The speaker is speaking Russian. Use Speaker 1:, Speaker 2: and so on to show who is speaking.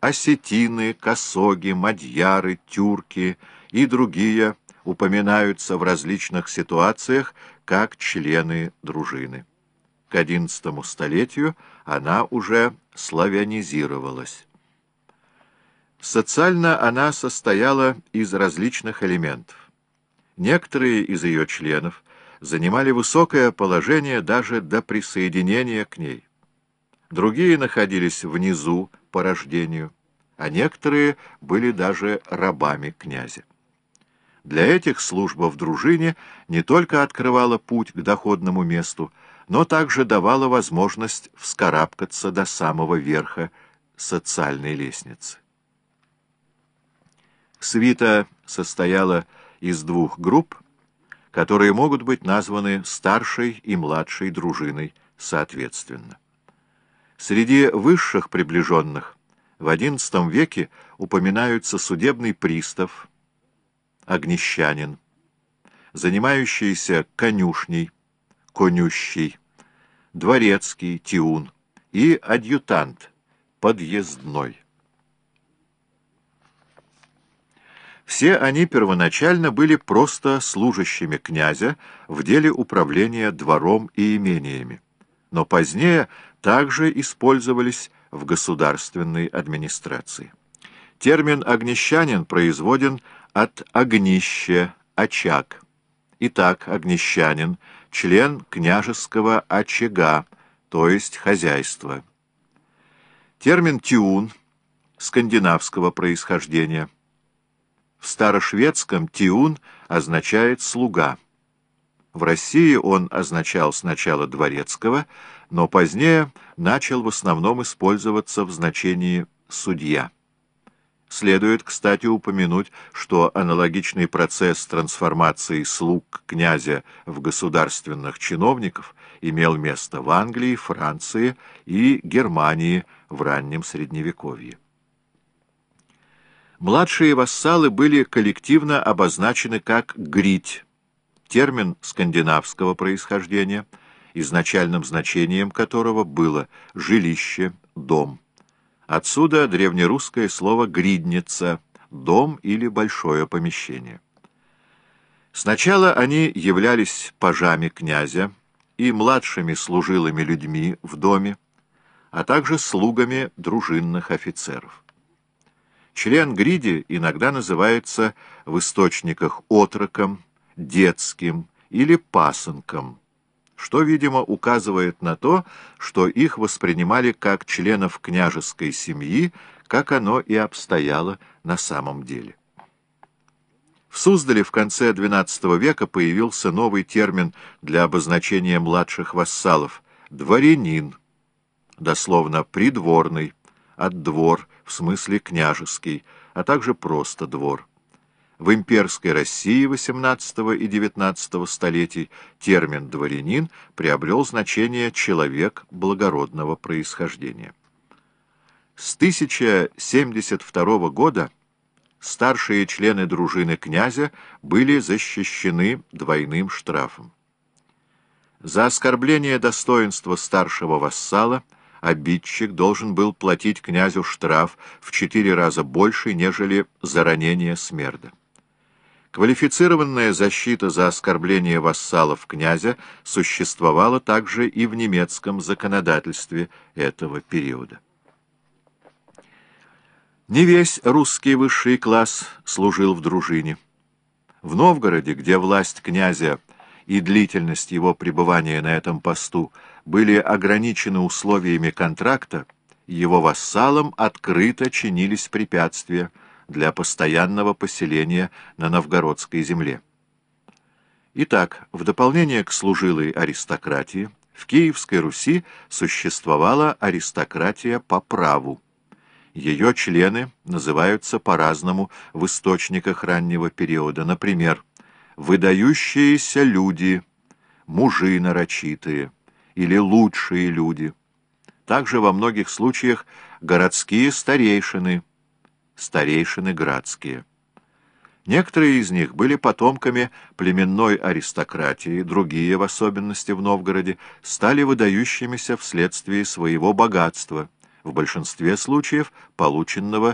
Speaker 1: осетины, косоги, мадьяры, тюрки и другие упоминаются в различных ситуациях как члены дружины. К XI столетию она уже славянизировалась. Социально она состояла из различных элементов. Некоторые из ее членов занимали высокое положение даже до присоединения к ней. Другие находились внизу по рождению, а некоторые были даже рабами князя. Для этих служба в дружине не только открывала путь к доходному месту, но также давала возможность вскарабкаться до самого верха социальной лестницы. Свита состояла из двух групп, которые могут быть названы старшей и младшей дружиной соответственно. Среди высших приближенных в XI веке упоминаются судебный пристав, огнещанин, занимающийся конюшней, конющий, дворецкий, тиун и адъютант, подъездной. Все они первоначально были просто служащими князя в деле управления двором и имениями, но позднее также использовались в государственной администрации. Термин «огнещанин» производен от «огнище», «очаг». Итак, огнещанин — член княжеского очага, то есть хозяйства. Термин «тиун» скандинавского происхождения — в старошведском «тиун» означает «слуга». В России он означал сначала «дворецкого», но позднее начал в основном использоваться в значении «судья». Следует, кстати, упомянуть, что аналогичный процесс трансформации слуг князя в государственных чиновников имел место в Англии, Франции и Германии в раннем Средневековье. Младшие вассалы были коллективно обозначены как «грить», термин скандинавского происхождения, изначальным значением которого было «жилище», «дом». Отсюда древнерусское слово «гридница», «дом» или «большое помещение». Сначала они являлись пажами князя и младшими служилыми людьми в доме, а также слугами дружинных офицеров. Член гриди иногда называется в источниках отроком, детским или пасынком, что, видимо, указывает на то, что их воспринимали как членов княжеской семьи, как оно и обстояло на самом деле. В Суздале в конце XII века появился новый термин для обозначения младших вассалов – дворянин, дословно «придворный», от двор в смысле княжеский, а также просто двор. В имперской России XVIII и XIX столетий термин «дворянин» приобрел значение «человек благородного происхождения». С 1072 года старшие члены дружины князя были защищены двойным штрафом. За оскорбление достоинства старшего вассала – обидчик должен был платить князю штраф в четыре раза больше, нежели за ранение смерда. Квалифицированная защита за оскорбление вассалов князя существовала также и в немецком законодательстве этого периода. Не весь русский высший класс служил в дружине. В Новгороде, где власть князя и длительность его пребывания на этом посту были ограничены условиями контракта, его вассалам открыто чинились препятствия для постоянного поселения на новгородской земле. Итак, в дополнение к служилой аристократии, в Киевской Руси существовала аристократия по праву. Ее члены называются по-разному в источниках раннего периода, например, выдающиеся люди, мужи нарочитые или лучшие люди. Также во многих случаях городские старейшины, старейшины градские. Некоторые из них были потомками племенной аристократии, другие, в особенности в Новгороде, стали выдающимися вследствие своего богатства – в большинстве случаев полученного